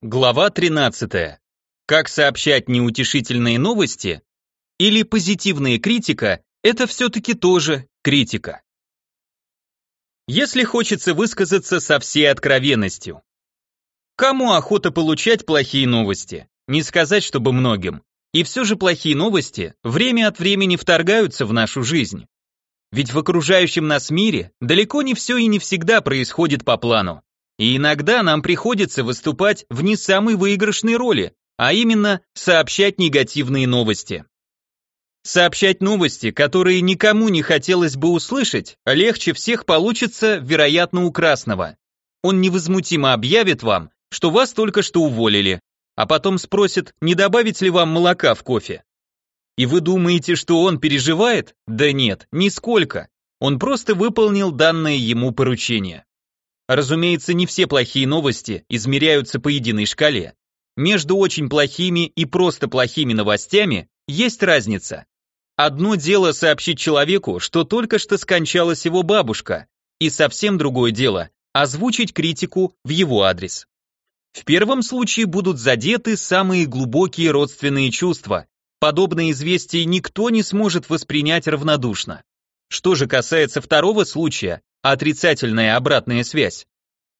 Глава 13. Как сообщать неутешительные новости? Или позитивная критика – это все-таки тоже критика. Если хочется высказаться со всей откровенностью. Кому охота получать плохие новости? Не сказать, чтобы многим. И все же плохие новости время от времени вторгаются в нашу жизнь. Ведь в окружающем нас мире далеко не все и не всегда происходит по плану. И иногда нам приходится выступать в не самой выигрышной роли, а именно сообщать негативные новости. Сообщать новости, которые никому не хотелось бы услышать, легче всех получится, вероятно, у Красного. Он невозмутимо объявит вам, что вас только что уволили, а потом спросит, не добавить ли вам молока в кофе. И вы думаете, что он переживает? Да нет, нисколько. Он просто выполнил данное ему поручение. Разумеется, не все плохие новости измеряются по единой шкале. Между очень плохими и просто плохими новостями есть разница. Одно дело сообщить человеку, что только что скончалась его бабушка, и совсем другое дело озвучить критику в его адрес. В первом случае будут задеты самые глубокие родственные чувства. Подобное известие никто не сможет воспринять равнодушно. Что же касается второго случая, отрицательная обратная связь,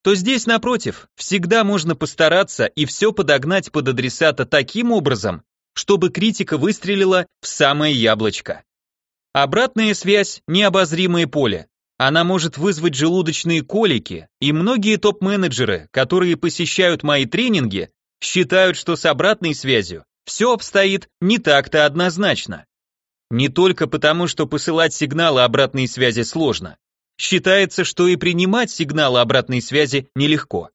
то здесь, напротив, всегда можно постараться и все подогнать под адресата таким образом, чтобы критика выстрелила в самое яблочко. Обратная связь – необозримое поле. Она может вызвать желудочные колики, и многие топ-менеджеры, которые посещают мои тренинги, считают, что с обратной связью все обстоит не так-то однозначно. Не только потому, что посылать сигналы обратной связи сложно. Считается, что и принимать сигналы обратной связи нелегко.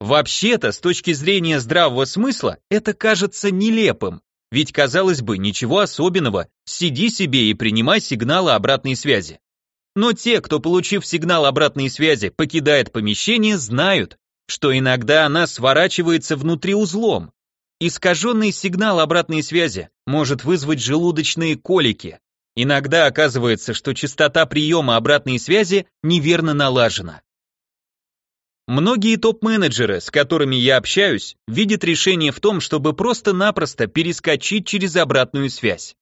Вообще-то, с точки зрения здравого смысла, это кажется нелепым. Ведь, казалось бы, ничего особенного, сиди себе и принимай сигналы обратной связи. Но те, кто, получив сигнал обратной связи, покидает помещение, знают, что иногда она сворачивается внутри узлом. Искаженный сигнал обратной связи может вызвать желудочные колики, Иногда оказывается, что частота приема обратной связи неверно налажена. Многие топ-менеджеры, с которыми я общаюсь, видят решение в том, чтобы просто-напросто перескочить через обратную связь.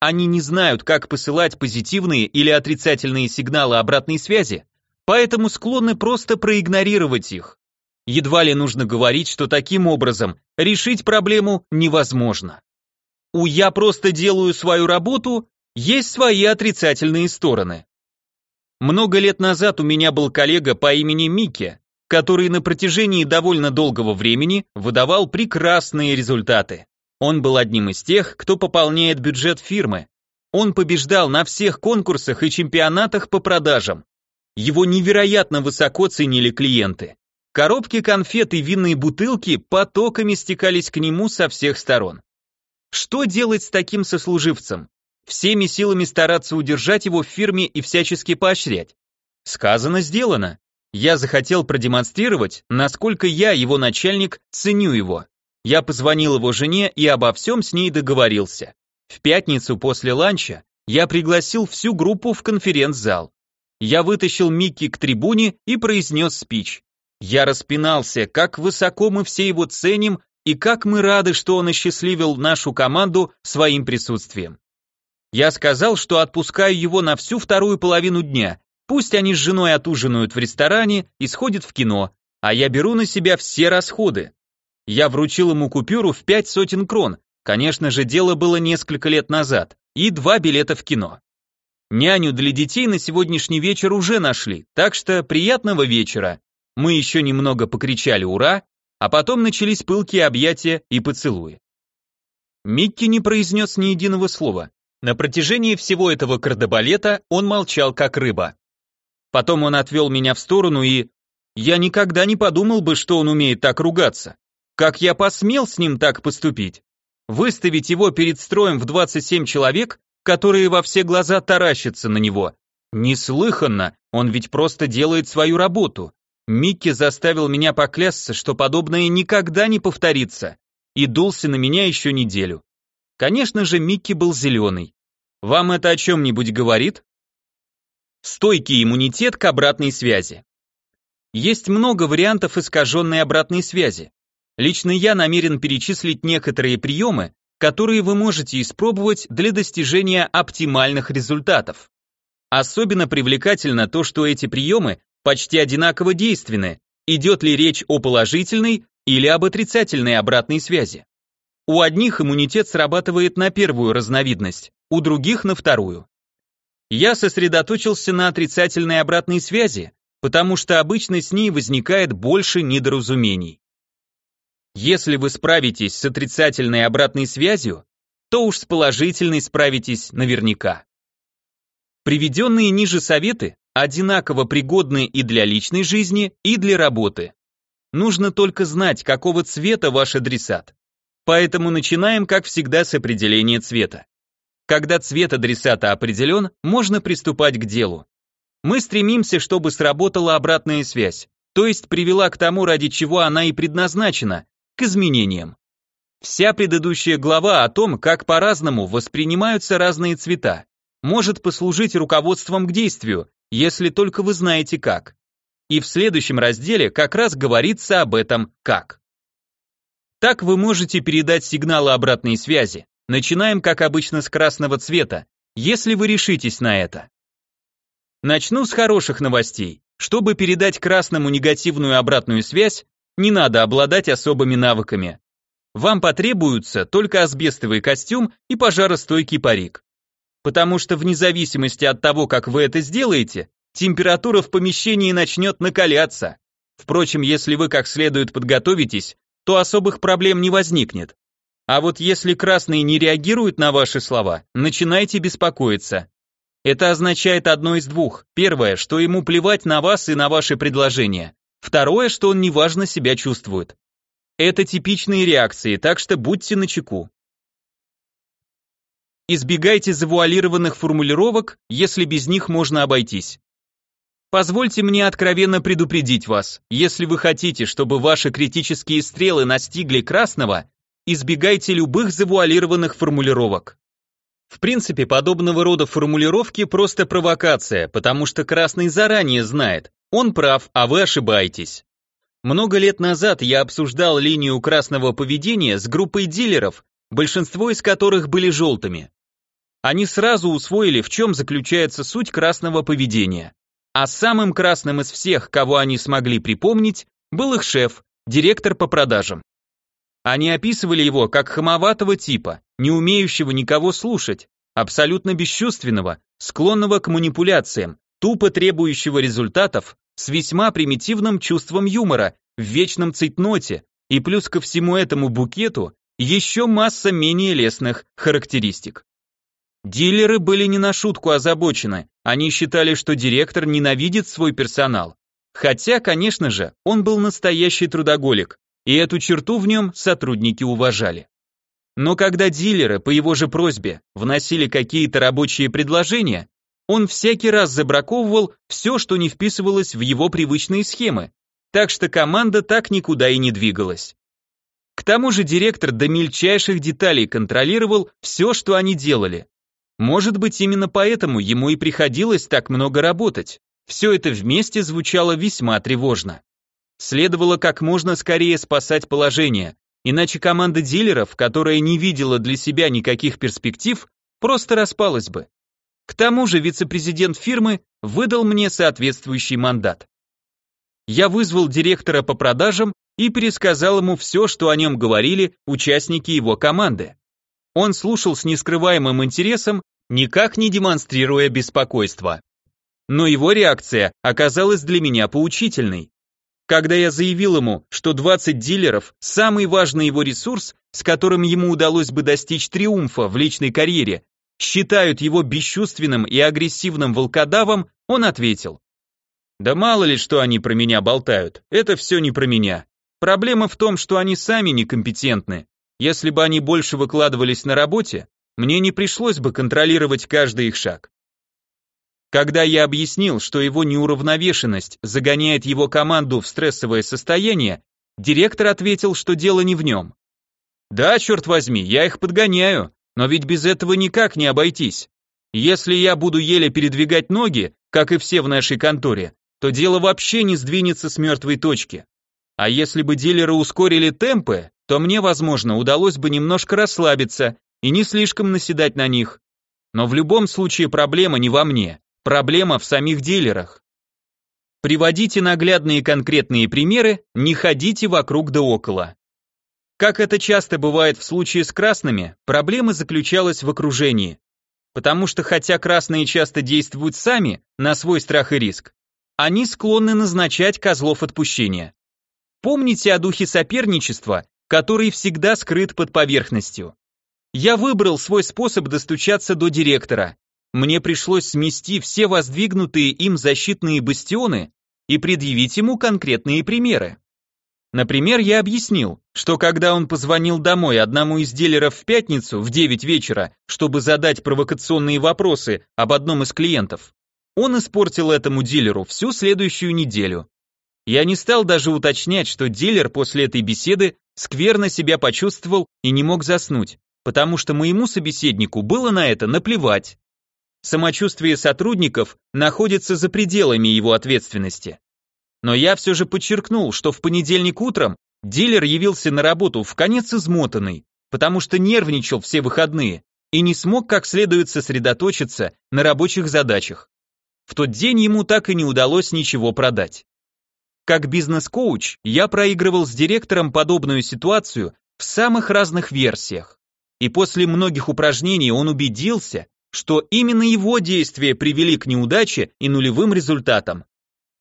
Они не знают, как посылать позитивные или отрицательные сигналы обратной связи, поэтому склонны просто проигнорировать их. Едва ли нужно говорить, что таким образом решить проблему невозможно. У «я просто делаю свою работу» есть свои отрицательные стороны. Много лет назад у меня был коллега по имени Микки, который на протяжении довольно долгого времени выдавал прекрасные результаты. Он был одним из тех, кто пополняет бюджет фирмы. Он побеждал на всех конкурсах и чемпионатах по продажам. Его невероятно высоко ценили клиенты. Коробки конфет и винные бутылки потоками стекались к нему со всех сторон. Что делать с таким сослуживцем? всеми силами стараться удержать его в фирме и всячески поощрять. Сказано, сделано. Я захотел продемонстрировать, насколько я, его начальник, ценю его. Я позвонил его жене и обо всем с ней договорился. В пятницу после ланча я пригласил всю группу в конференц-зал. Я вытащил Микки к трибуне и произнес спич. Я распинался, как высоко мы все его ценим и как мы рады, что он осчастливил нашу команду своим присутствием. Я сказал, что отпускаю его на всю вторую половину дня. Пусть они с женой отужинают в ресторане и сходят в кино, а я беру на себя все расходы. Я вручил ему купюру в пять сотен крон. Конечно же, дело было несколько лет назад. И два билета в кино. Няню для детей на сегодняшний вечер уже нашли, так что приятного вечера. Мы еще немного покричали «Ура!», а потом начались пылкие объятия и поцелуи. Микки не произнес ни единого слова. На протяжении всего этого кардебалета он молчал как рыба. Потом он отвел меня в сторону и... Я никогда не подумал бы, что он умеет так ругаться. Как я посмел с ним так поступить? Выставить его перед строем в 27 человек, которые во все глаза таращатся на него. Неслыханно, он ведь просто делает свою работу. Микки заставил меня поклясться, что подобное никогда не повторится, и дулся на меня еще неделю. Конечно же, Микки был зеленый. Вам это о чем-нибудь говорит? Стойкий иммунитет к обратной связи. Есть много вариантов искаженной обратной связи. Лично я намерен перечислить некоторые приемы, которые вы можете испробовать для достижения оптимальных результатов. Особенно привлекательно то, что эти приемы почти одинаково действенны, идет ли речь о положительной или об отрицательной обратной связи. У одних иммунитет срабатывает на первую разновидность, у других на вторую. Я сосредоточился на отрицательной обратной связи, потому что обычно с ней возникает больше недоразумений. Если вы справитесь с отрицательной обратной связью, то уж с положительной справитесь наверняка. Приведенные ниже советы одинаково пригодны и для личной жизни, и для работы. Нужно только знать, какого цвета ваш адресат. Поэтому начинаем, как всегда, с определения цвета. Когда цвет адресата определен, можно приступать к делу. Мы стремимся, чтобы сработала обратная связь, то есть привела к тому, ради чего она и предназначена, к изменениям. Вся предыдущая глава о том, как по-разному воспринимаются разные цвета, может послужить руководством к действию, если только вы знаете как. И в следующем разделе как раз говорится об этом как. Так вы можете передать сигналы обратной связи. Начинаем, как обычно, с красного цвета, если вы решитесь на это. Начну с хороших новостей. Чтобы передать красному негативную обратную связь, не надо обладать особыми навыками. Вам потребуются только асбестовый костюм и пожаростойкий парик потому что вне зависимости от того, как вы это сделаете, температура в помещении начнет накаляться. Впрочем, если вы как следует подготовитесь, то особых проблем не возникнет. А вот если красные не реагируют на ваши слова, начинайте беспокоиться. Это означает одно из двух. Первое, что ему плевать на вас и на ваши предложения. Второе, что он неважно себя чувствует. Это типичные реакции, так что будьте начеку. Избегайте завуалированных формулировок, если без них можно обойтись. Позвольте мне откровенно предупредить вас, если вы хотите, чтобы ваши критические стрелы настигли красного, избегайте любых завуалированных формулировок. В принципе, подобного рода формулировки просто провокация, потому что красный заранее знает, он прав, а вы ошибаетесь. Много лет назад я обсуждал линию красного поведения с группой дилеров, большинство из которых были желтыми. Они сразу усвоили, в чем заключается суть красного поведения. А самым красным из всех, кого они смогли припомнить, был их шеф, директор по продажам. Они описывали его как хамоватого типа, не умеющего никого слушать, абсолютно бесчувственного, склонного к манипуляциям, тупо требующего результатов, с весьма примитивным чувством юмора, в вечном цейтноте, и плюс ко всему этому букету еще масса менее лестных характеристик. Дилеры были не на шутку озабочены, они считали, что директор ненавидит свой персонал. Хотя, конечно же, он был настоящий трудоголик, и эту черту в нем сотрудники уважали. Но когда дилеры, по его же просьбе, вносили какие-то рабочие предложения, он всякий раз забраковывал все, что не вписывалось в его привычные схемы, так что команда так никуда и не двигалась. К тому же директор до мельчайших деталей контролировал все, что они делали. Может быть, именно поэтому ему и приходилось так много работать. Все это вместе звучало весьма тревожно. Следовало как можно скорее спасать положение, иначе команда дилеров, которая не видела для себя никаких перспектив, просто распалась бы. К тому же вице-президент фирмы выдал мне соответствующий мандат. Я вызвал директора по продажам и пересказал ему все, что о нем говорили участники его команды. Он слушал с нескрываемым интересом, никак не демонстрируя беспокойства. Но его реакция оказалась для меня поучительной. Когда я заявил ему, что 20 дилеров – самый важный его ресурс, с которым ему удалось бы достичь триумфа в личной карьере, считают его бесчувственным и агрессивным волкодавом, он ответил. Да мало ли, что они про меня болтают, это все не про меня. Проблема в том, что они сами некомпетентны. Если бы они больше выкладывались на работе, мне не пришлось бы контролировать каждый их шаг. Когда я объяснил, что его неуравновешенность загоняет его команду в стрессовое состояние, директор ответил, что дело не в нем. Да, черт возьми, я их подгоняю, но ведь без этого никак не обойтись. Если я буду еле передвигать ноги, как и все в нашей конторе, то дело вообще не сдвинется с мертвой точки. А если бы дилеры ускорили темпы, то мне, возможно, удалось бы немножко расслабиться и не слишком наседать на них. Но в любом случае проблема не во мне, проблема в самих дилерах. Приводите наглядные конкретные примеры, не ходите вокруг да около. Как это часто бывает в случае с красными, проблема заключалась в окружении. Потому что хотя красные часто действуют сами, на свой страх и риск, они склонны назначать козлов отпущения. Помните о духе соперничества, который всегда скрыт под поверхностью. Я выбрал свой способ достучаться до директора. Мне пришлось смести все воздвигнутые им защитные бастионы и предъявить ему конкретные примеры. Например, я объяснил, что когда он позвонил домой одному из дилеров в пятницу в 9 вечера, чтобы задать провокационные вопросы об одном из клиентов, он испортил этому дилеру всю следующую неделю. Я не стал даже уточнять, что дилер после этой беседы скверно себя почувствовал и не мог заснуть, потому что моему собеседнику было на это наплевать. Самочувствие сотрудников находится за пределами его ответственности. Но я все же подчеркнул, что в понедельник утром дилер явился на работу в конец измотанный, потому что нервничал все выходные и не смог как следует сосредоточиться на рабочих задачах. В тот день ему так и не удалось ничего продать. Как бизнес-коуч я проигрывал с директором подобную ситуацию в самых разных версиях. И после многих упражнений он убедился, что именно его действия привели к неудаче и нулевым результатам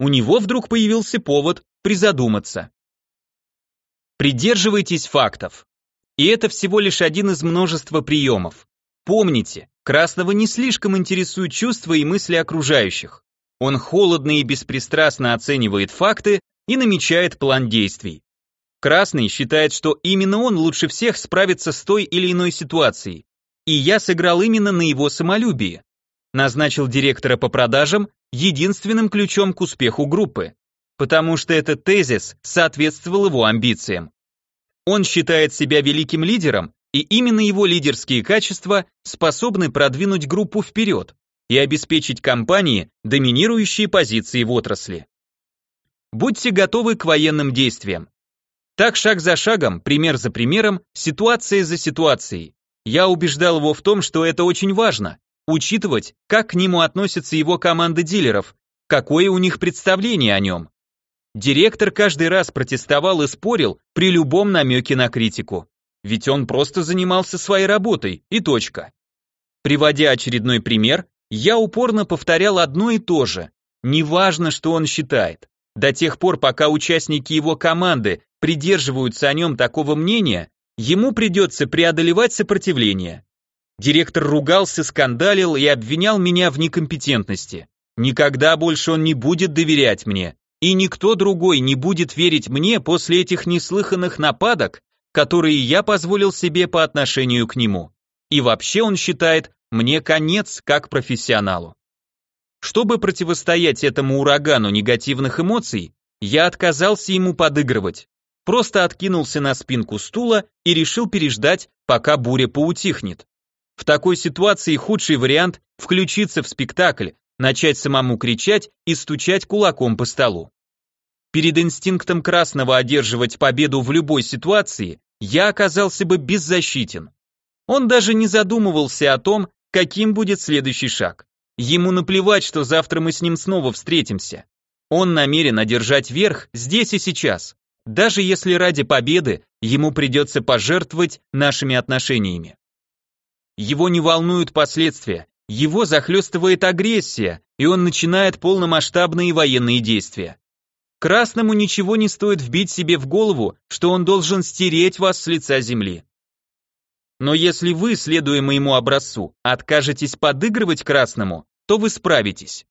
у него вдруг появился повод призадуматься. Придерживайтесь фактов. И это всего лишь один из множества приемов. Помните, Красного не слишком интересуют чувства и мысли окружающих. Он холодно и беспристрастно оценивает факты и намечает план действий. Красный считает, что именно он лучше всех справится с той или иной ситуацией. И я сыграл именно на его самолюбии. Назначил директора по продажам единственным ключом к успеху группы, потому что этот тезис соответствовал его амбициям. Он считает себя великим лидером, и именно его лидерские качества способны продвинуть группу вперед и обеспечить компании доминирующие позиции в отрасли. Будьте готовы к военным действиям. Так шаг за шагом, пример за примером, ситуация за ситуацией. Я убеждал его в том, что это очень важно, учитывать, как к нему относится его команда дилеров, какое у них представление о нем. Директор каждый раз протестовал и спорил при любом намеке на критику. Ведь он просто занимался своей работой, и точка. Приводя очередной пример, я упорно повторял одно и то же. Неважно, что он считает. До тех пор, пока участники его команды придерживаются о нем такого мнения, ему придется преодолевать сопротивление. Директор ругался, скандалил и обвинял меня в некомпетентности. Никогда больше он не будет доверять мне, и никто другой не будет верить мне после этих неслыханных нападок, которые я позволил себе по отношению к нему. И вообще он считает мне конец как профессионалу. Чтобы противостоять этому урагану негативных эмоций, я отказался ему подыгрывать. Просто откинулся на спинку стула и решил переждать, пока буря поутихнет. В такой ситуации худший вариант – включиться в спектакль, начать самому кричать и стучать кулаком по столу. Перед инстинктом красного одерживать победу в любой ситуации я оказался бы беззащитен. Он даже не задумывался о том, каким будет следующий шаг. Ему наплевать, что завтра мы с ним снова встретимся. Он намерен одержать верх здесь и сейчас, даже если ради победы ему придется пожертвовать нашими отношениями. Его не волнуют последствия, его захлестывает агрессия, и он начинает полномасштабные военные действия. Красному ничего не стоит вбить себе в голову, что он должен стереть вас с лица земли. Но если вы, следуя моему образцу, откажетесь подыгрывать красному, то вы справитесь.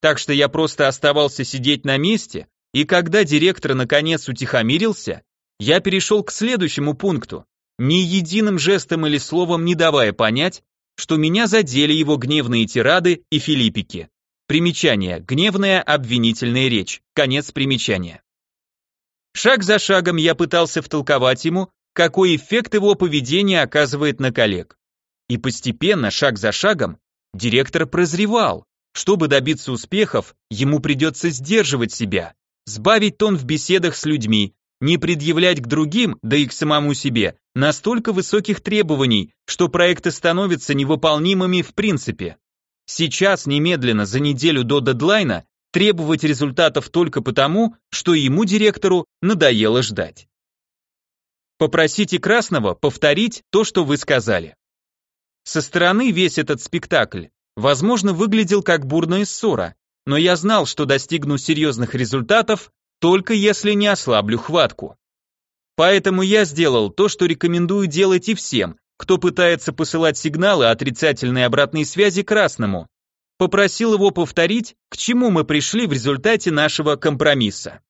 Так что я просто оставался сидеть на месте, и когда директор наконец утихомирился, я перешел к следующему пункту ни единым жестом или словом не давая понять, что меня задели его гневные тирады и филиппики. Примечание. Гневная обвинительная речь. Конец примечания. Шаг за шагом я пытался втолковать ему, какой эффект его поведение оказывает на коллег. И постепенно, шаг за шагом, директор прозревал. Чтобы добиться успехов, ему придется сдерживать себя, сбавить тон в беседах с людьми, не предъявлять к другим, да и к самому себе, настолько высоких требований, что проекты становятся невыполнимыми в принципе. Сейчас, немедленно, за неделю до дедлайна, требовать результатов только потому, что ему, директору, надоело ждать. Попросите Красного повторить то, что вы сказали. Со стороны весь этот спектакль, возможно, выглядел как бурная ссора, но я знал, что достигну серьезных результатов, только если не ослаблю хватку. Поэтому я сделал то, что рекомендую делать и всем, кто пытается посылать сигналы отрицательной обратной связи красному. Попросил его повторить, к чему мы пришли в результате нашего компромисса.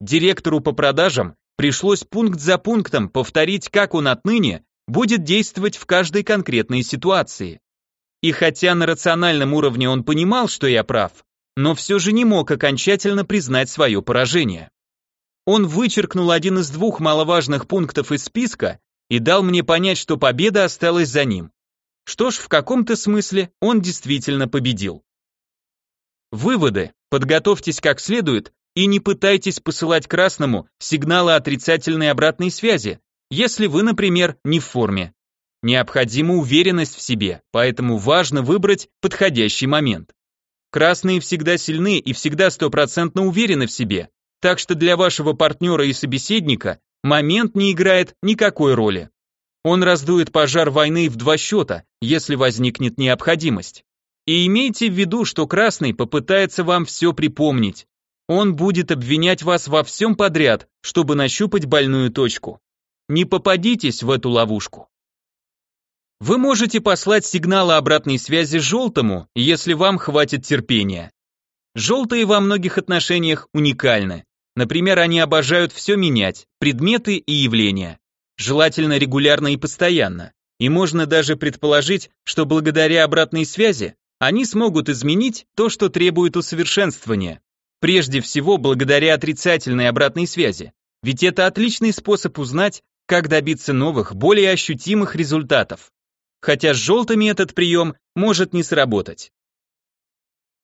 Директору по продажам пришлось пункт за пунктом повторить, как он отныне будет действовать в каждой конкретной ситуации. И хотя на рациональном уровне он понимал, что я прав, но все же не мог окончательно признать свое поражение. Он вычеркнул один из двух маловажных пунктов из списка и дал мне понять, что победа осталась за ним. Что ж, в каком-то смысле он действительно победил. Выводы. Подготовьтесь как следует и не пытайтесь посылать красному сигналы отрицательной обратной связи, если вы, например, не в форме. Необходима уверенность в себе, поэтому важно выбрать подходящий момент. Красные всегда сильны и всегда стопроцентно уверены в себе, так что для вашего партнера и собеседника момент не играет никакой роли. Он раздует пожар войны в два счета, если возникнет необходимость. И имейте в виду, что красный попытается вам все припомнить. Он будет обвинять вас во всем подряд, чтобы нащупать больную точку. Не попадитесь в эту ловушку. Вы можете послать сигналы обратной связи желтому, если вам хватит терпения. Желтые во многих отношениях уникальны. Например, они обожают все менять, предметы и явления. Желательно регулярно и постоянно. И можно даже предположить, что благодаря обратной связи они смогут изменить то, что требует усовершенствования. Прежде всего, благодаря отрицательной обратной связи. Ведь это отличный способ узнать, как добиться новых, более ощутимых результатов хотя с желтыми этот прием может не сработать.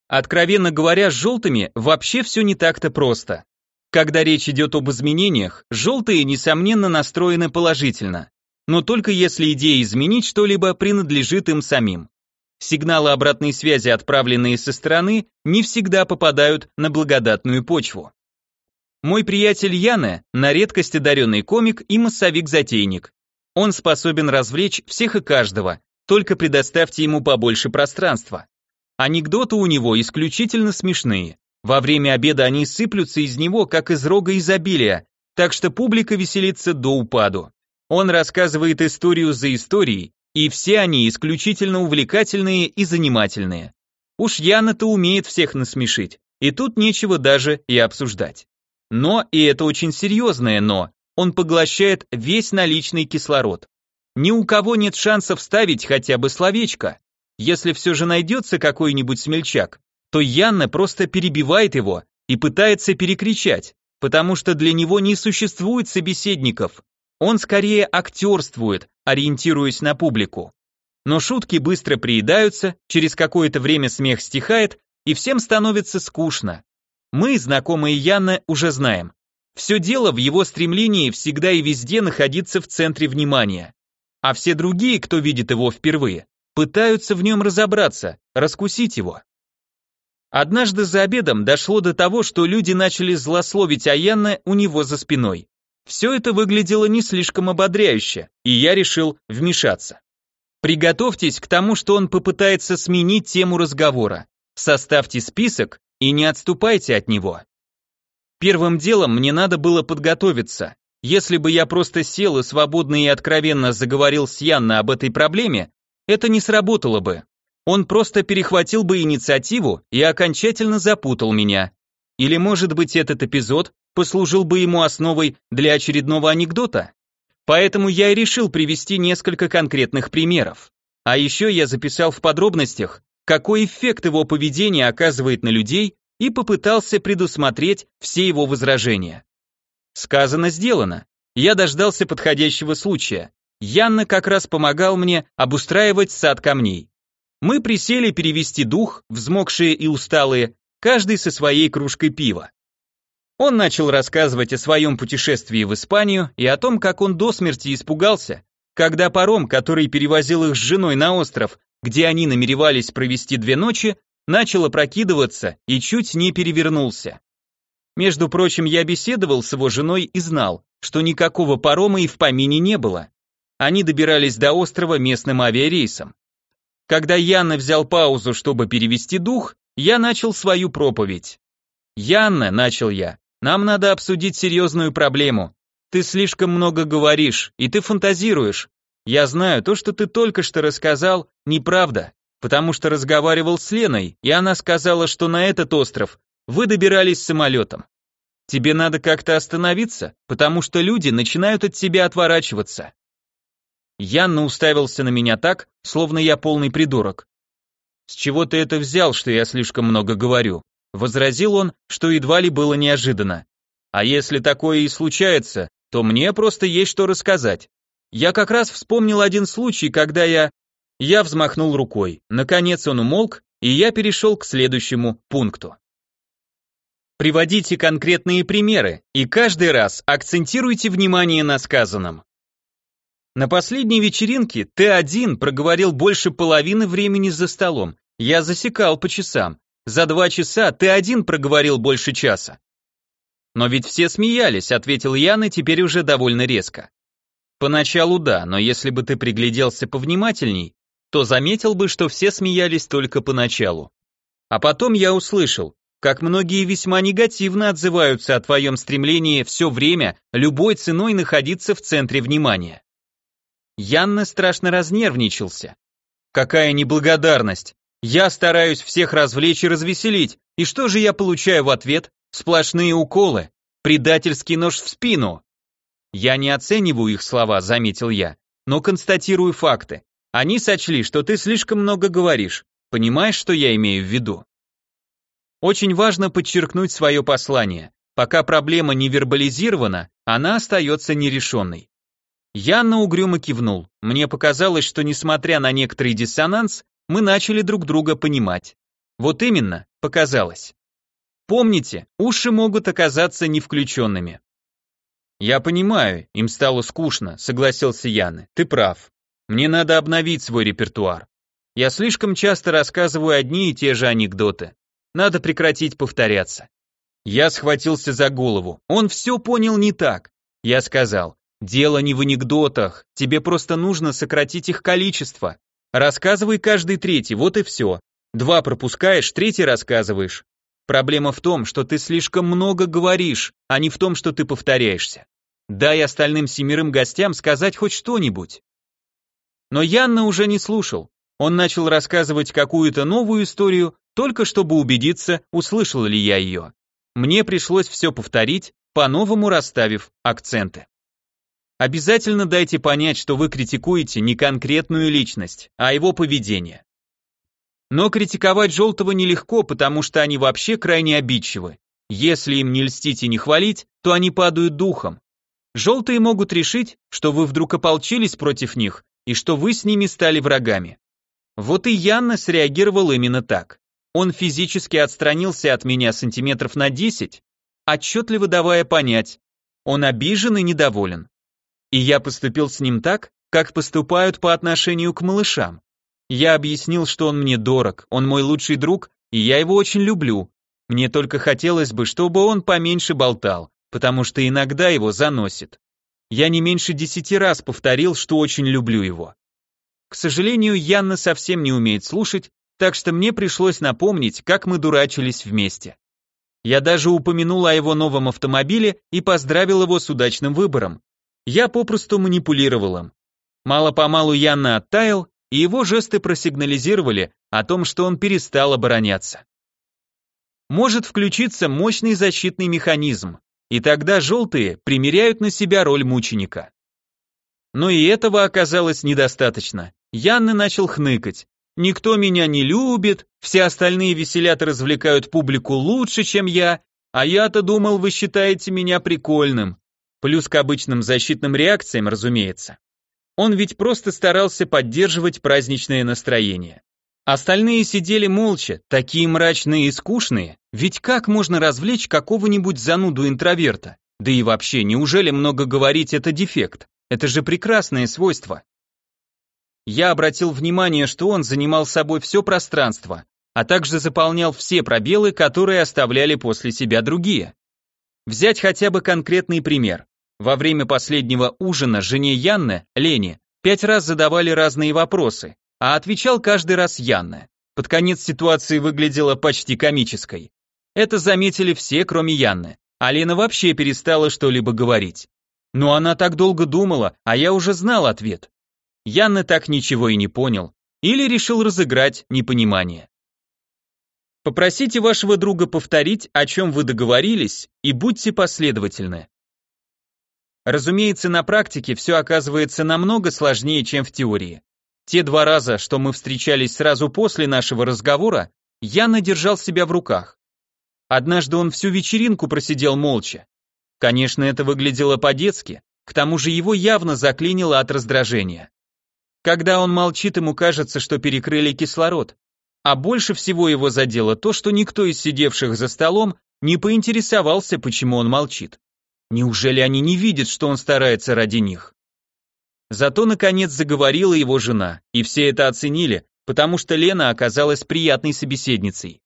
Откровенно говоря, с желтыми вообще все не так-то просто. Когда речь идет об изменениях, желтые, несомненно, настроены положительно, но только если идея изменить что-либо принадлежит им самим. Сигналы обратной связи, отправленные со стороны, не всегда попадают на благодатную почву. Мой приятель Яна на редкость одаренный комик и массовик-затейник. Он способен развлечь всех и каждого, только предоставьте ему побольше пространства. Анекдоты у него исключительно смешные. Во время обеда они сыплются из него, как из рога изобилия, так что публика веселится до упаду. Он рассказывает историю за историей, и все они исключительно увлекательные и занимательные. Уж Яна-то умеет всех насмешить, и тут нечего даже и обсуждать. Но, и это очень серьезное но, он поглощает весь наличный кислород. Ни у кого нет шансов вставить хотя бы словечко. Если все же найдется какой-нибудь смельчак, то Янна просто перебивает его и пытается перекричать, потому что для него не существует собеседников. Он скорее актерствует, ориентируясь на публику. Но шутки быстро приедаются, через какое-то время смех стихает, и всем становится скучно. Мы, знакомые Янны, уже знаем. Все дело в его стремлении всегда и везде находиться в центре внимания. А все другие, кто видит его впервые, пытаются в нем разобраться, раскусить его. Однажды за обедом дошло до того, что люди начали злословить Аянна у него за спиной. Все это выглядело не слишком ободряюще, и я решил вмешаться. Приготовьтесь к тому, что он попытается сменить тему разговора. Составьте список и не отступайте от него. Первым делом мне надо было подготовиться. Если бы я просто сел и свободно и откровенно заговорил с Янна об этой проблеме, это не сработало бы. Он просто перехватил бы инициативу и окончательно запутал меня. Или, может быть, этот эпизод послужил бы ему основой для очередного анекдота? Поэтому я и решил привести несколько конкретных примеров. А еще я записал в подробностях, какой эффект его поведение оказывает на людей и попытался предусмотреть все его возражения. Сказано, сделано. Я дождался подходящего случая. Янна как раз помогал мне обустраивать сад камней. Мы присели перевести дух, взмокшие и усталые, каждый со своей кружкой пива. Он начал рассказывать о своем путешествии в Испанию и о том, как он до смерти испугался, когда паром, который перевозил их с женой на остров, где они намеревались провести две ночи, начал опрокидываться и чуть не перевернулся. Между прочим, я беседовал с его женой и знал, что никакого парома и в помине не было. Они добирались до острова местным авиарейсом. Когда Янна взял паузу, чтобы перевести дух, я начал свою проповедь. «Янна», — начал я, — «нам надо обсудить серьезную проблему. Ты слишком много говоришь, и ты фантазируешь. Я знаю, то, что ты только что рассказал, неправда, потому что разговаривал с Леной, и она сказала, что на этот остров вы добирались самолетом. Тебе надо как-то остановиться, потому что люди начинают от тебя отворачиваться. Янна уставился на меня так, словно я полный придурок. С чего ты это взял, что я слишком много говорю? Возразил он, что едва ли было неожиданно. А если такое и случается, то мне просто есть что рассказать. Я как раз вспомнил один случай, когда я... Я взмахнул рукой. Наконец он умолк, и я перешел к следующему пункту. Приводите конкретные примеры и каждый раз акцентируйте внимание на сказанном. На последней вечеринке ты один проговорил больше половины времени за столом. Я засекал по часам. За два часа ты один проговорил больше часа. Но ведь все смеялись, ответил Яна теперь уже довольно резко. Поначалу да, но если бы ты пригляделся повнимательней, то заметил бы, что все смеялись только поначалу. А потом я услышал, как многие весьма негативно отзываются о твоем стремлении все время, любой ценой находиться в центре внимания. Янна страшно разнервничался. Какая неблагодарность. Я стараюсь всех развлечь и развеселить, и что же я получаю в ответ? Сплошные уколы, предательский нож в спину. Я не оцениваю их слова, заметил я, но констатирую факты. Они сочли, что ты слишком много говоришь. Понимаешь, что я имею в виду? Очень важно подчеркнуть свое послание. Пока проблема не вербализирована, она остается нерешенной. Янна угрюмо кивнул. Мне показалось, что несмотря на некоторый диссонанс, мы начали друг друга понимать. Вот именно, показалось. Помните, уши могут оказаться не включенными. Я понимаю, им стало скучно, согласился Яна. Ты прав. Мне надо обновить свой репертуар. Я слишком часто рассказываю одни и те же анекдоты. Надо прекратить повторяться. Я схватился за голову. Он все понял не так. Я сказал, дело не в анекдотах, тебе просто нужно сократить их количество. Рассказывай каждый третий, вот и все. Два пропускаешь, третий рассказываешь. Проблема в том, что ты слишком много говоришь, а не в том, что ты повторяешься. Дай остальным семерым гостям сказать хоть что-нибудь. Но Янна уже не слушал. Он начал рассказывать какую-то новую историю, только чтобы убедиться, услышал ли я ее. Мне пришлось все повторить, по-новому расставив акценты. Обязательно дайте понять, что вы критикуете не конкретную личность, а его поведение. Но критиковать Желтого нелегко, потому что они вообще крайне обидчивы. Если им не льстить и не хвалить, то они падают духом. Желтые могут решить, что вы вдруг ополчились против них и что вы с ними стали врагами. Вот и Янна среагировал именно так. Он физически отстранился от меня сантиметров на 10, отчетливо давая понять, он обижен и недоволен. И я поступил с ним так, как поступают по отношению к малышам. Я объяснил, что он мне дорог, он мой лучший друг, и я его очень люблю. Мне только хотелось бы, чтобы он поменьше болтал, потому что иногда его заносит. Я не меньше десяти раз повторил, что очень люблю его. К сожалению, Янна совсем не умеет слушать, так что мне пришлось напомнить, как мы дурачились вместе. Я даже упомянул о его новом автомобиле и поздравил его с удачным выбором. Я попросту манипулировал им. Мало-помалу Янна оттаял, и его жесты просигнализировали о том, что он перестал обороняться. Может включиться мощный защитный механизм, и тогда желтые примеряют на себя роль мученика. Но и этого оказалось недостаточно. Янны начал хныкать, никто меня не любит, все остальные веселят и развлекают публику лучше, чем я, а я-то думал, вы считаете меня прикольным. Плюс к обычным защитным реакциям, разумеется. Он ведь просто старался поддерживать праздничное настроение. Остальные сидели молча, такие мрачные и скучные, ведь как можно развлечь какого-нибудь зануду-интроверта? Да и вообще, неужели много говорить это дефект? Это же прекрасное свойство. Я обратил внимание, что он занимал собой все пространство, а также заполнял все пробелы, которые оставляли после себя другие. Взять хотя бы конкретный пример. Во время последнего ужина жене Янны, Лене, пять раз задавали разные вопросы, а отвечал каждый раз Янна. Под конец ситуации выглядела почти комической. Это заметили все, кроме Янны, а вообще перестала что-либо говорить. Но она так долго думала, а я уже знал ответ. Янна так ничего и не понял. Или решил разыграть непонимание. Попросите вашего друга повторить, о чем вы договорились, и будьте последовательны. Разумеется, на практике все оказывается намного сложнее, чем в теории. Те два раза, что мы встречались сразу после нашего разговора, Яна держал себя в руках. Однажды он всю вечеринку просидел молча. Конечно, это выглядело по-детски, к тому же его явно заклинило от раздражения. Когда он молчит, ему кажется, что перекрыли кислород. А больше всего его задело то, что никто из сидевших за столом не поинтересовался, почему он молчит. Неужели они не видят, что он старается ради них? Зато, наконец, заговорила его жена, и все это оценили, потому что Лена оказалась приятной собеседницей.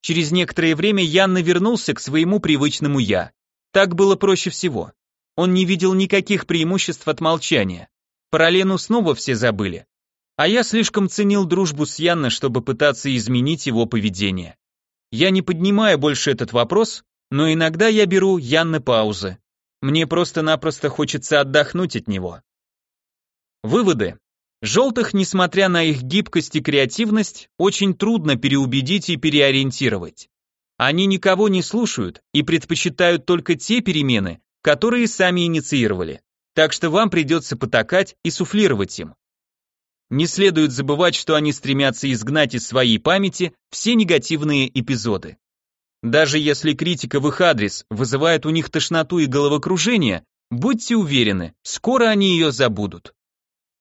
Через некоторое время Янна вернулся к своему привычному «я». Так было проще всего. Он не видел никаких преимуществ от молчания. Про Лену снова все забыли. А я слишком ценил дружбу с Янной, чтобы пытаться изменить его поведение. Я не поднимаю больше этот вопрос, но иногда я беру Янны паузы. Мне просто-напросто хочется отдохнуть от него. Выводы. Желтых, несмотря на их гибкость и креативность, очень трудно переубедить и переориентировать. Они никого не слушают и предпочитают только те перемены, которые сами инициировали. Так что вам придется потакать и суфлировать им. Не следует забывать, что они стремятся изгнать из своей памяти все негативные эпизоды. Даже если критика в их адрес вызывает у них тошноту и головокружение, будьте уверены, скоро они ее забудут.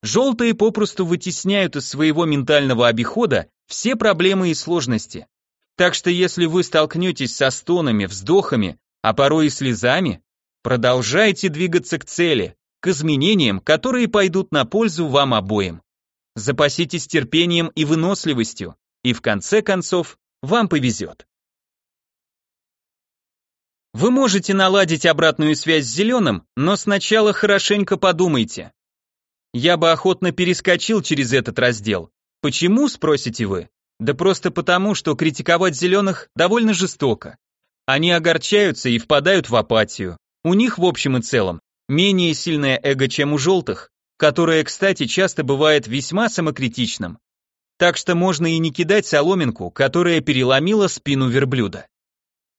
Желтые попросту вытесняют из своего ментального обихода все проблемы и сложности. Так что если вы столкнетесь со стонами, вздохами, а порой и слезами, продолжайте двигаться к цели, к изменениям, которые пойдут на пользу вам обоим. Запаситесь терпением и выносливостью, и в конце концов вам повезет. Вы можете наладить обратную связь с зеленым, но сначала хорошенько подумайте. Я бы охотно перескочил через этот раздел. Почему, спросите вы? Да просто потому, что критиковать зеленых довольно жестоко. Они огорчаются и впадают в апатию. У них в общем и целом менее сильное эго, чем у желтых, которое, кстати, часто бывает весьма самокритичным. Так что можно и не кидать соломинку, которая переломила спину верблюда.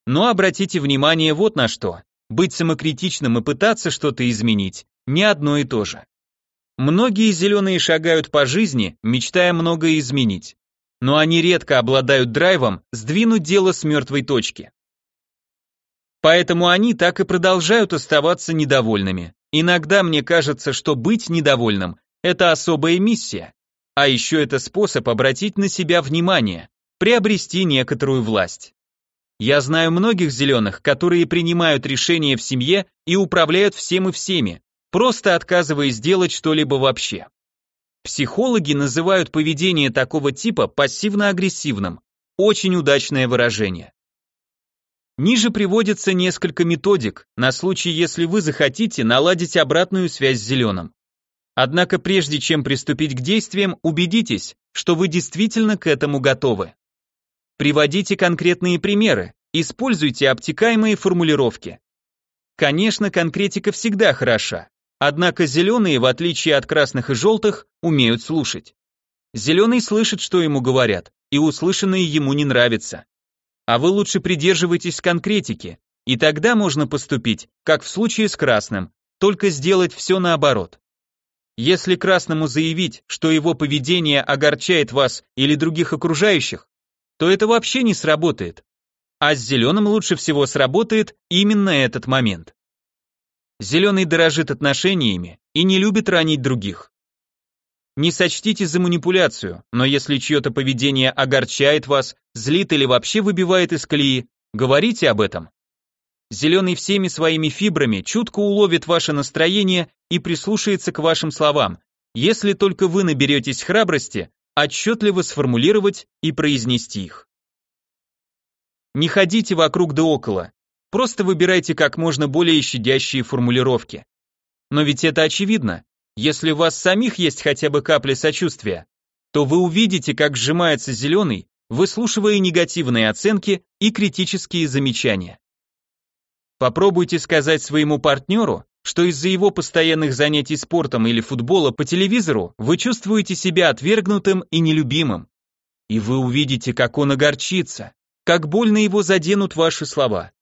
Но обратите внимание вот на что. Быть самокритичным и пытаться что-то изменить – не одно и то же. Многие зеленые шагают по жизни, мечтая многое изменить. Но они редко обладают драйвом сдвинуть дело с мертвой точки. Поэтому они так и продолжают оставаться недовольными. Иногда мне кажется, что быть недовольным – это особая миссия. А еще это способ обратить на себя внимание, приобрести некоторую власть. Я знаю многих зеленых, которые принимают решения в семье и управляют всем и всеми, просто отказываясь делать что-либо вообще. Психологи называют поведение такого типа пассивно-агрессивным. Очень удачное выражение. Ниже приводится несколько методик на случай, если вы захотите наладить обратную связь с зеленым. Однако прежде чем приступить к действиям, убедитесь, что вы действительно к этому готовы. Приводите конкретные примеры, используйте обтекаемые формулировки. Конечно, конкретика всегда хороша, Однако зеленые, в отличие от красных и желтых, умеют слушать. Зеленый слышит, что ему говорят, и услышанное ему не нравится. А вы лучше придерживайтесь конкретики, и тогда можно поступить, как в случае с красным, только сделать все наоборот. Если красному заявить, что его поведение огорчает вас или других окружающих, то это вообще не сработает. А с зеленым лучше всего сработает именно этот момент. Зеленый дорожит отношениями и не любит ранить других. Не сочтите за манипуляцию, но если чье-то поведение огорчает вас, злит или вообще выбивает из колеи, говорите об этом. Зеленый всеми своими фибрами чутко уловит ваше настроение и прислушается к вашим словам, если только вы наберетесь храбрости отчетливо сформулировать и произнести их. Не ходите вокруг да около, просто выбирайте как можно более щадящие формулировки. Но ведь это очевидно, если у вас самих есть хотя бы капля сочувствия, то вы увидите, как сжимается зеленый, выслушивая негативные оценки и критические замечания. Попробуйте сказать своему партнеру, что из-за его постоянных занятий спортом или футбола по телевизору вы чувствуете себя отвергнутым и нелюбимым. И вы увидите, как он огорчится, как больно его заденут ваши слова.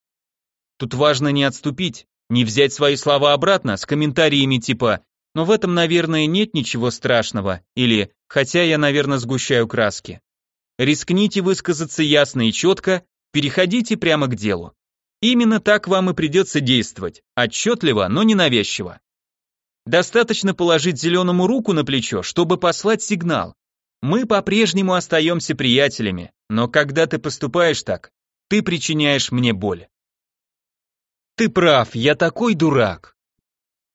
Тут важно не отступить, не взять свои слова обратно с комментариями типа но в этом, наверное, нет ничего страшного, или «хотя я, наверное, сгущаю краски». Рискните высказаться ясно и четко, переходите прямо к делу. Именно так вам и придется действовать, отчетливо, но не навязчиво. Достаточно положить зеленому руку на плечо, чтобы послать сигнал. Мы по-прежнему остаемся приятелями, но когда ты поступаешь так, ты причиняешь мне боль. Ты прав, я такой дурак.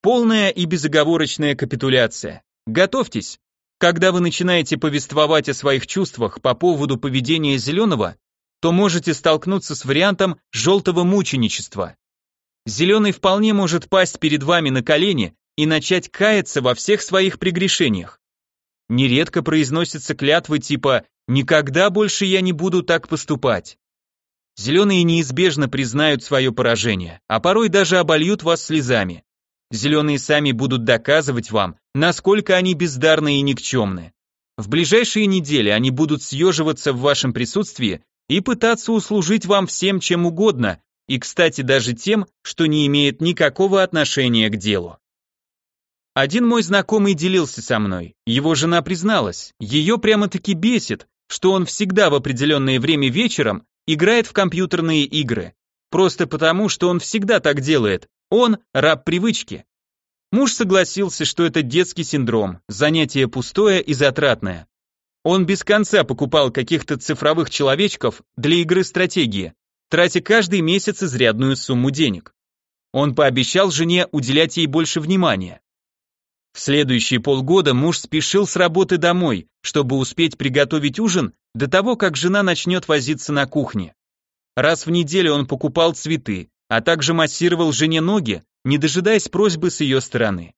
Полная и безоговорочная капитуляция. Готовьтесь. Когда вы начинаете повествовать о своих чувствах по поводу поведения зеленого, то можете столкнуться с вариантом желтого мученичества. Зеленый вполне может пасть перед вами на колени и начать каяться во всех своих прегрешениях. Нередко произносятся клятвы типа «никогда больше я не буду так поступать». Зеленые неизбежно признают свое поражение, а порой даже обольют вас слезами. Зеленые сами будут доказывать вам, насколько они бездарны и никчемны. В ближайшие недели они будут съеживаться в вашем присутствии и пытаться услужить вам всем чем угодно, и, кстати, даже тем, что не имеет никакого отношения к делу. Один мой знакомый делился со мной, его жена призналась, ее прямо-таки бесит, что он всегда в определенное время вечером играет в компьютерные игры, просто потому, что он всегда так делает, он раб привычки. Муж согласился, что это детский синдром, занятие пустое и затратное. Он без конца покупал каких-то цифровых человечков для игры стратегии, тратя каждый месяц изрядную сумму денег. Он пообещал жене уделять ей больше внимания. В следующие полгода муж спешил с работы домой, чтобы успеть приготовить ужин до того, как жена начнет возиться на кухне. Раз в неделю он покупал цветы, а также массировал жене ноги, не дожидаясь просьбы с ее стороны.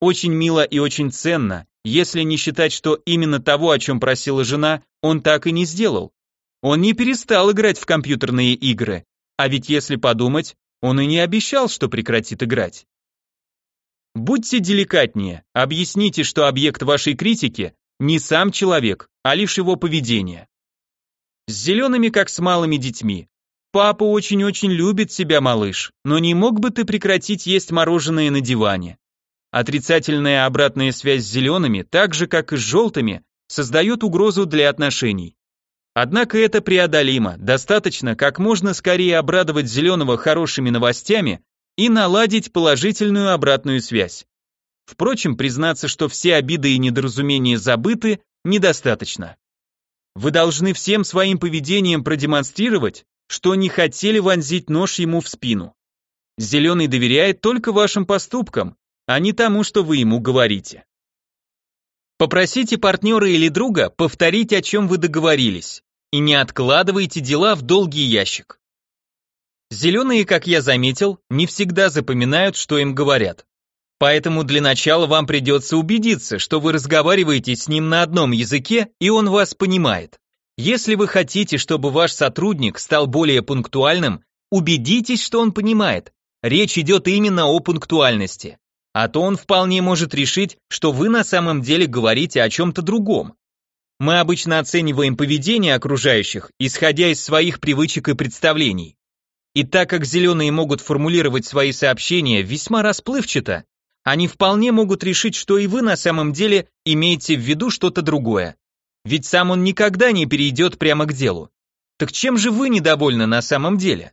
Очень мило и очень ценно, если не считать, что именно того, о чем просила жена, он так и не сделал. Он не перестал играть в компьютерные игры, а ведь если подумать, он и не обещал, что прекратит играть. Будьте деликатнее, объясните, что объект вашей критики не сам человек, а лишь его поведение. С зелеными, как с малыми детьми. Папа очень-очень любит себя, малыш, но не мог бы ты прекратить есть мороженое на диване? Отрицательная обратная связь с зелеными, так же как и с желтыми, создает угрозу для отношений. Однако это преодолимо, достаточно как можно скорее обрадовать зеленого хорошими новостями и наладить положительную обратную связь. Впрочем, признаться, что все обиды и недоразумения забыты, недостаточно. Вы должны всем своим поведением продемонстрировать, что не хотели вонзить нож ему в спину. Зеленый доверяет только вашим поступкам, а не тому, что вы ему говорите. Попросите партнера или друга повторить, о чем вы договорились, и не откладывайте дела в долгий ящик. Зеленые, как я заметил, не всегда запоминают, что им говорят. Поэтому для начала вам придется убедиться, что вы разговариваете с ним на одном языке, и он вас понимает. Если вы хотите, чтобы ваш сотрудник стал более пунктуальным, убедитесь, что он понимает. Речь идет именно о пунктуальности. А то он вполне может решить, что вы на самом деле говорите о чем-то другом. Мы обычно оцениваем поведение окружающих, исходя из своих привычек и представлений. И так как зеленые могут формулировать свои сообщения весьма расплывчато, они вполне могут решить, что и вы на самом деле имеете в виду что-то другое. Ведь сам он никогда не перейдет прямо к делу. Так чем же вы недовольны на самом деле?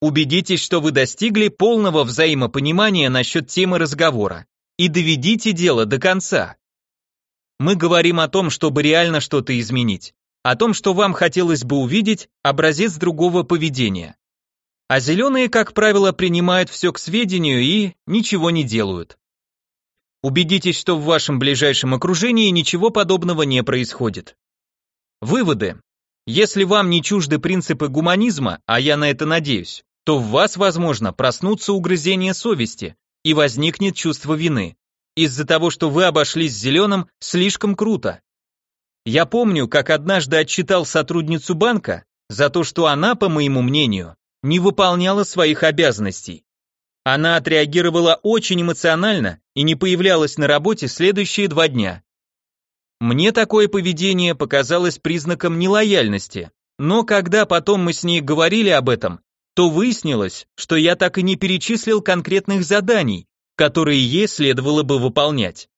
Убедитесь, что вы достигли полного взаимопонимания насчет темы разговора и доведите дело до конца. Мы говорим о том, чтобы реально что-то изменить, о том, что вам хотелось бы увидеть образец другого поведения. А зеленые, как правило, принимают все к сведению и ничего не делают. Убедитесь, что в вашем ближайшем окружении ничего подобного не происходит. Выводы. Если вам не чужды принципы гуманизма, а я на это надеюсь, то в вас, возможно, проснутся угрызения совести и возникнет чувство вины. Из-за того, что вы обошлись с зеленым слишком круто. Я помню, как однажды отчитал сотрудницу банка за то, что она, по моему мнению, не выполняла своих обязанностей. Она отреагировала очень эмоционально и не появлялась на работе следующие два дня. Мне такое поведение показалось признаком нелояльности, но когда потом мы с ней говорили об этом, то выяснилось, что я так и не перечислил конкретных заданий, которые ей следовало бы выполнять.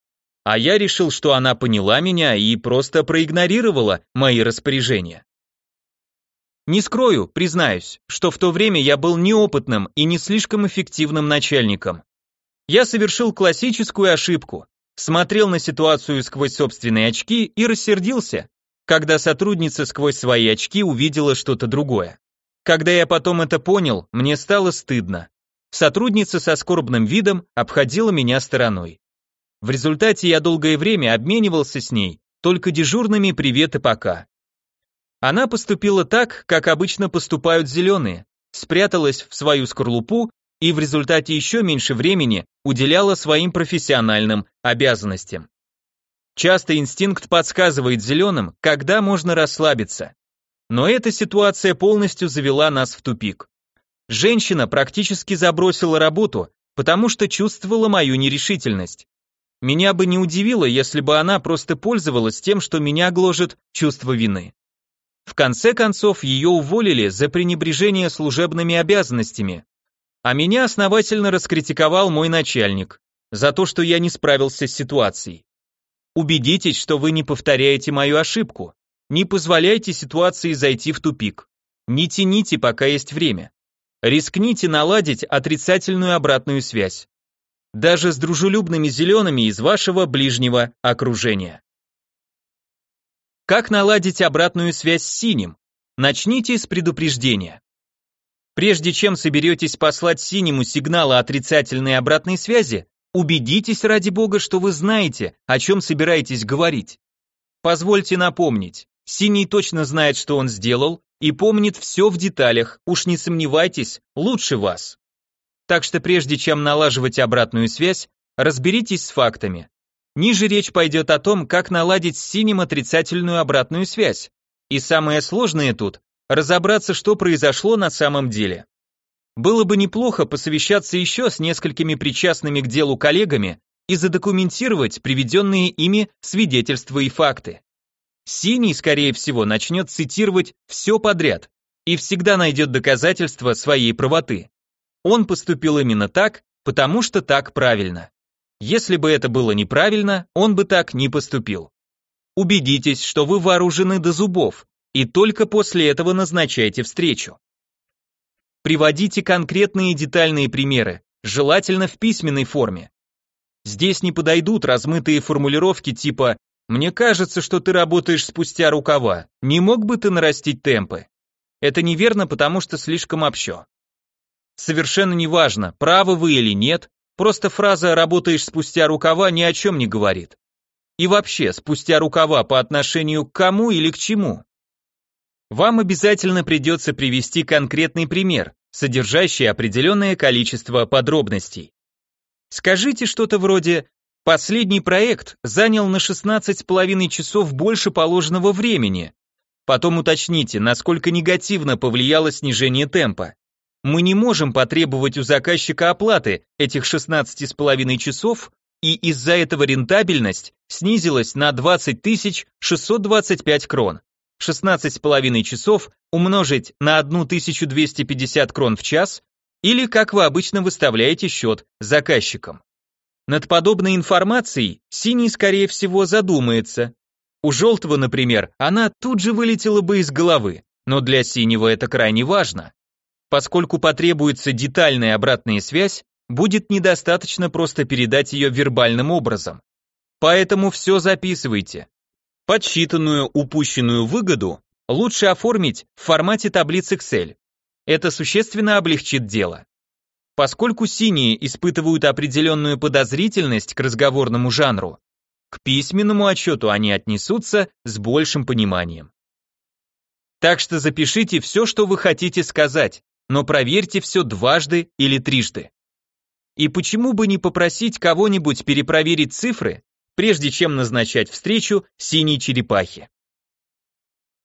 А я решил, что она поняла меня и просто проигнорировала мои распоряжения. Не скрою, признаюсь, что в то время я был неопытным и не слишком эффективным начальником. Я совершил классическую ошибку, смотрел на ситуацию сквозь собственные очки и рассердился, когда сотрудница сквозь свои очки увидела что-то другое. Когда я потом это понял, мне стало стыдно. Сотрудница со скорбным видом обходила меня стороной. В результате я долгое время обменивался с ней только дежурными привет и пока. Она поступила так, как обычно поступают зеленые, спряталась в свою скорлупу и в результате еще меньше времени уделяла своим профессиональным обязанностям. Часто инстинкт подсказывает зеленым, когда можно расслабиться. Но эта ситуация полностью завела нас в тупик. Женщина практически забросила работу, потому что чувствовала мою нерешительность. Меня бы не удивило, если бы она просто пользовалась тем, что меня гложет чувство вины. В конце концов, ее уволили за пренебрежение служебными обязанностями, а меня основательно раскритиковал мой начальник за то, что я не справился с ситуацией. Убедитесь, что вы не повторяете мою ошибку. Не позволяйте ситуации зайти в тупик. Не тяните, пока есть время. Рискните наладить отрицательную обратную связь. Даже с дружелюбными зелеными из вашего ближнего окружения. Как наладить обратную связь с синим? Начните с предупреждения. Прежде чем соберетесь послать синему сигналы отрицательной обратной связи, убедитесь ради бога, что вы знаете, о чем собираетесь говорить. Позвольте напомнить, синий точно знает, что он сделал, и помнит все в деталях, уж не сомневайтесь, лучше вас. Так что прежде чем налаживать обратную связь, разберитесь с фактами. Ниже речь пойдет о том, как наладить с синим отрицательную обратную связь. И самое сложное тут разобраться, что произошло на самом деле. Было бы неплохо посовещаться еще с несколькими причастными к делу коллегами и задокументировать приведенные ими свидетельства и факты. Синий, скорее всего, начнет цитировать все подряд и всегда найдет доказательства своей правоты. Он поступил именно так, потому что так правильно. Если бы это было неправильно, он бы так не поступил. Убедитесь, что вы вооружены до зубов, и только после этого назначайте встречу. Приводите конкретные детальные примеры, желательно в письменной форме. Здесь не подойдут размытые формулировки типа «Мне кажется, что ты работаешь спустя рукава, не мог бы ты нарастить темпы?» Это неверно, потому что слишком общо. Совершенно неважно, правы вы или нет, просто фраза «работаешь спустя рукава» ни о чем не говорит. И вообще, спустя рукава по отношению к кому или к чему? Вам обязательно придется привести конкретный пример, содержащий определенное количество подробностей. Скажите что-то вроде «Последний проект занял на 16,5 часов больше положенного времени». Потом уточните, насколько негативно повлияло снижение темпа. Мы не можем потребовать у заказчика оплаты этих 16,5 часов, и из-за этого рентабельность снизилась на 20 625 крон. 16,5 часов умножить на 1250 крон в час или как вы обычно выставляете счет заказчикам. Над подобной информацией синий, скорее всего, задумается. У желтого, например, она тут же вылетела бы из головы, но для синего это крайне важно. Поскольку потребуется детальная обратная связь, будет недостаточно просто передать ее вербальным образом. Поэтому все записывайте. Подсчитанную упущенную выгоду лучше оформить в формате таблиц Excel. Это существенно облегчит дело. Поскольку синие испытывают определенную подозрительность к разговорному жанру, к письменному отчету они отнесутся с большим пониманием. Так что запишите все, что вы хотите сказать, но проверьте все дважды или трижды. И почему бы не попросить кого-нибудь перепроверить цифры, прежде чем назначать встречу синей черепахе?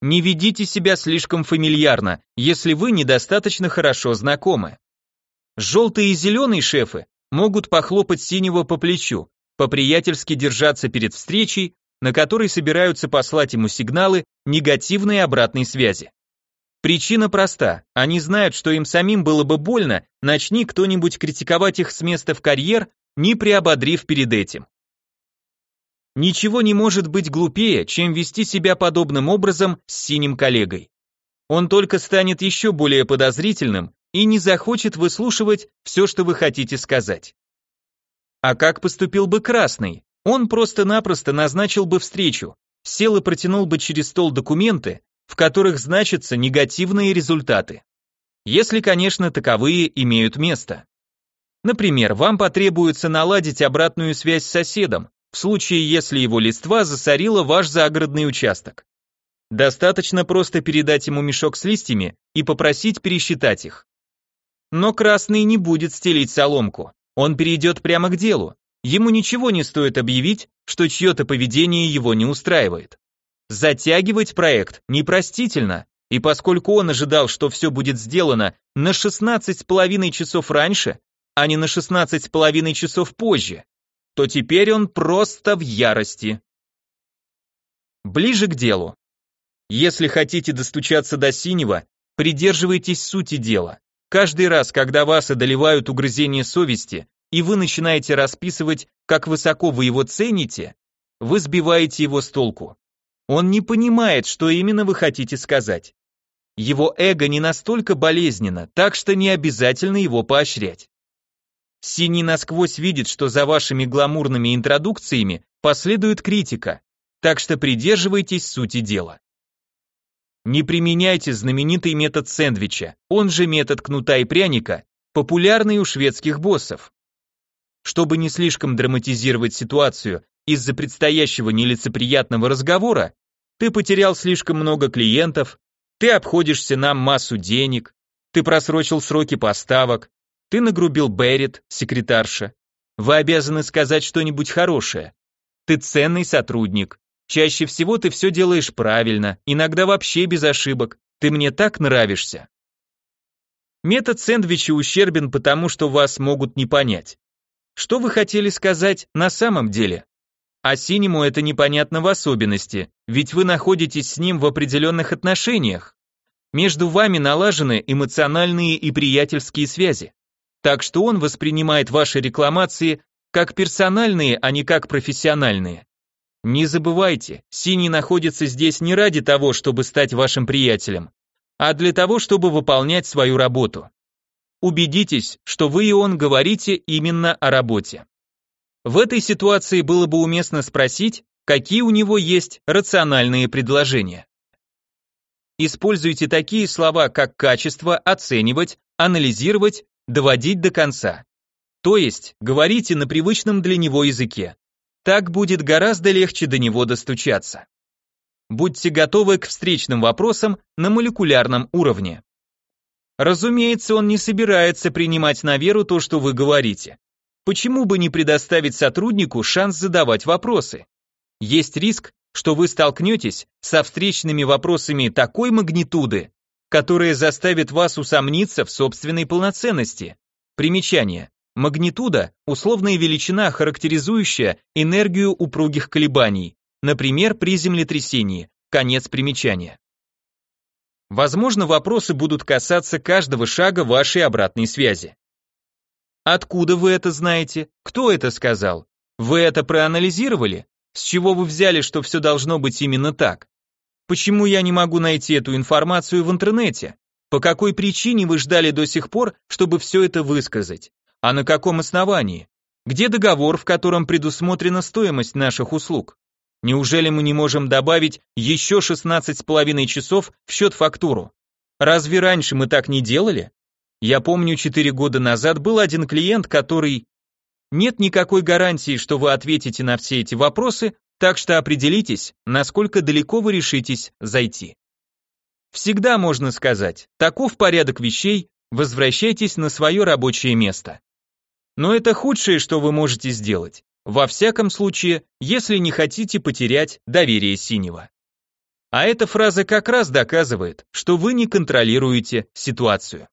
Не ведите себя слишком фамильярно, если вы недостаточно хорошо знакомы. Желтые и зеленые шефы могут похлопать синего по плечу, по-приятельски держаться перед встречей, на которой собираются послать ему сигналы негативной обратной связи. Причина проста, они знают, что им самим было бы больно, начни кто-нибудь критиковать их с места в карьер, не приободрив перед этим. Ничего не может быть глупее, чем вести себя подобным образом с синим коллегой. Он только станет еще более подозрительным и не захочет выслушивать все, что вы хотите сказать. А как поступил бы красный? Он просто-напросто назначил бы встречу, сел и протянул бы через стол документы, в которых значатся негативные результаты. Если, конечно, таковые имеют место. Например, вам потребуется наладить обратную связь с соседом, в случае, если его листва засорила ваш загородный участок. Достаточно просто передать ему мешок с листьями и попросить пересчитать их. Но красный не будет стелить соломку, он перейдет прямо к делу. Ему ничего не стоит объявить, что чье-то поведение его не устраивает. Затягивать проект непростительно, и поскольку он ожидал, что все будет сделано на 16 с половиной часов раньше, а не на 16 с половиной часов позже, то теперь он просто в ярости. Ближе к делу. Если хотите достучаться до синего, придерживайтесь сути дела. Каждый раз, когда вас одолевают угрызения совести, и вы начинаете расписывать, как высоко вы его цените, вы сбиваете его с толку. Он не понимает, что именно вы хотите сказать. Его эго не настолько болезненно, так что не обязательно его поощрять. Синий насквозь видит, что за вашими гламурными интродукциями последует критика, так что придерживайтесь сути дела. Не применяйте знаменитый метод сэндвича, он же метод кнута и пряника, популярный у шведских боссов. Чтобы не слишком драматизировать ситуацию из-за предстоящего нелицеприятного разговора, ты потерял слишком много клиентов, ты обходишься нам массу денег, ты просрочил сроки поставок, ты нагрубил Беррит, секретарша. Вы обязаны сказать что-нибудь хорошее. Ты ценный сотрудник, Чаще всего ты все делаешь правильно, иногда вообще без ошибок. Ты мне так нравишься. Метод сэндвича ущербен потому, что вас могут не понять. Что вы хотели сказать на самом деле? А синему это непонятно в особенности, ведь вы находитесь с ним в определенных отношениях. Между вами налажены эмоциональные и приятельские связи. Так что он воспринимает ваши рекламации как персональные, а не как профессиональные. Не забывайте, Синий находится здесь не ради того, чтобы стать вашим приятелем, а для того, чтобы выполнять свою работу. Убедитесь, что вы и он говорите именно о работе. В этой ситуации было бы уместно спросить, какие у него есть рациональные предложения. Используйте такие слова, как качество, оценивать, анализировать, доводить до конца. То есть, говорите на привычном для него языке. Так будет гораздо легче до него достучаться. Будьте готовы к встречным вопросам на молекулярном уровне. Разумеется, он не собирается принимать на веру то, что вы говорите. Почему бы не предоставить сотруднику шанс задавать вопросы? Есть риск, что вы столкнетесь со встречными вопросами такой магнитуды, которые заставят вас усомниться в собственной полноценности. Примечание. Магнитуда – условная величина, характеризующая энергию упругих колебаний, например, при землетрясении, конец примечания. Возможно, вопросы будут касаться каждого шага вашей обратной связи. Откуда вы это знаете? Кто это сказал? Вы это проанализировали? С чего вы взяли, что все должно быть именно так? Почему я не могу найти эту информацию в интернете? По какой причине вы ждали до сих пор, чтобы все это высказать? А на каком основании? Где договор, в котором предусмотрена стоимость наших услуг? Неужели мы не можем добавить еще 16,5 часов в счет-фактуру? Разве раньше мы так не делали? Я помню, 4 года назад был один клиент, который... Нет никакой гарантии, что вы ответите на все эти вопросы, так что определитесь, насколько далеко вы решитесь зайти. Всегда можно сказать, таков порядок вещей, возвращайтесь на свое рабочее место. Но это худшее, что вы можете сделать. Во всяком случае, если не хотите потерять доверие синего. А эта фраза как раз доказывает, что вы не контролируете ситуацию.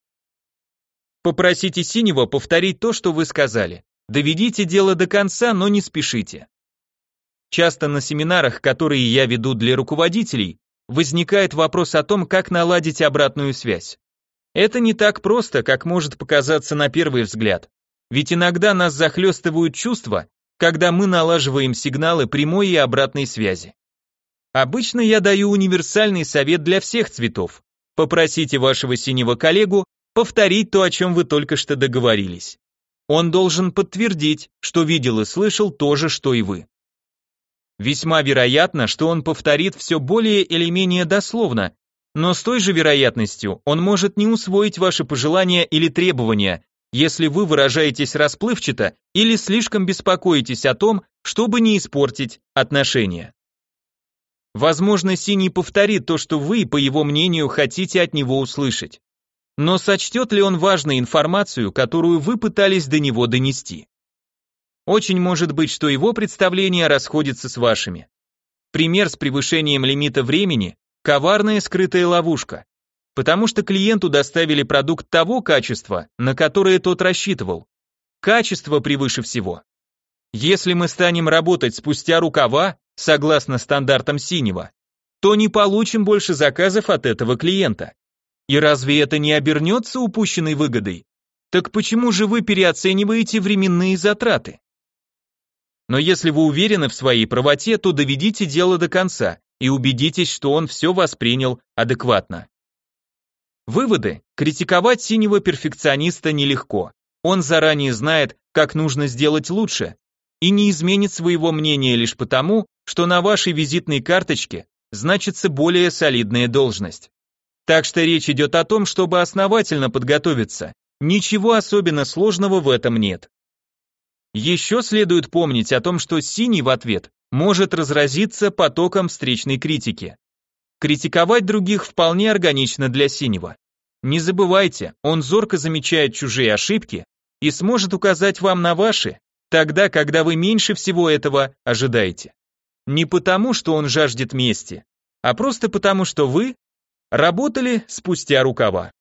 Попросите синего повторить то, что вы сказали. Доведите дело до конца, но не спешите. Часто на семинарах, которые я веду для руководителей, возникает вопрос о том, как наладить обратную связь. Это не так просто, как может показаться на первый взгляд. Ведь иногда нас захлестывают чувства, когда мы налаживаем сигналы прямой и обратной связи. Обычно я даю универсальный совет для всех цветов. Попросите вашего синего коллегу повторить то, о чем вы только что договорились. Он должен подтвердить, что видел и слышал то же, что и вы. Весьма вероятно, что он повторит все более или менее дословно, но с той же вероятностью он может не усвоить ваши пожелания или требования, если вы выражаетесь расплывчато или слишком беспокоитесь о том, чтобы не испортить отношения. Возможно, Синий повторит то, что вы, по его мнению, хотите от него услышать. Но сочтет ли он важной информацию, которую вы пытались до него донести? Очень может быть, что его представления расходятся с вашими. Пример с превышением лимита времени – коварная скрытая ловушка потому что клиенту доставили продукт того качества, на которое тот рассчитывал. Качество превыше всего. Если мы станем работать спустя рукава, согласно стандартам синего, то не получим больше заказов от этого клиента. И разве это не обернется упущенной выгодой? Так почему же вы переоцениваете временные затраты? Но если вы уверены в своей правоте, то доведите дело до конца и убедитесь, что он все воспринял адекватно. Выводы. Критиковать синего перфекциониста нелегко. Он заранее знает, как нужно сделать лучше, и не изменит своего мнения лишь потому, что на вашей визитной карточке значится более солидная должность. Так что речь идет о том, чтобы основательно подготовиться. Ничего особенно сложного в этом нет. Еще следует помнить о том, что синий в ответ может разразиться потоком встречной критики. Критиковать других вполне органично для синего. Не забывайте, он зорко замечает чужие ошибки и сможет указать вам на ваши, тогда, когда вы меньше всего этого ожидаете. Не потому, что он жаждет мести, а просто потому, что вы работали спустя рукава.